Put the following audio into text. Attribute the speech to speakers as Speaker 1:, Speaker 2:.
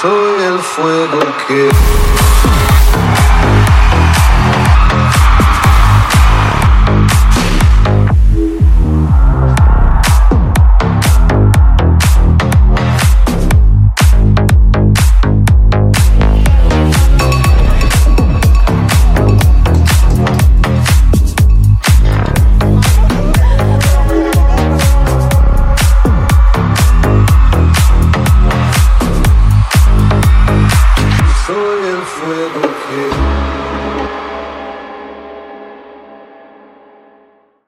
Speaker 1: soy el fuego que fuego que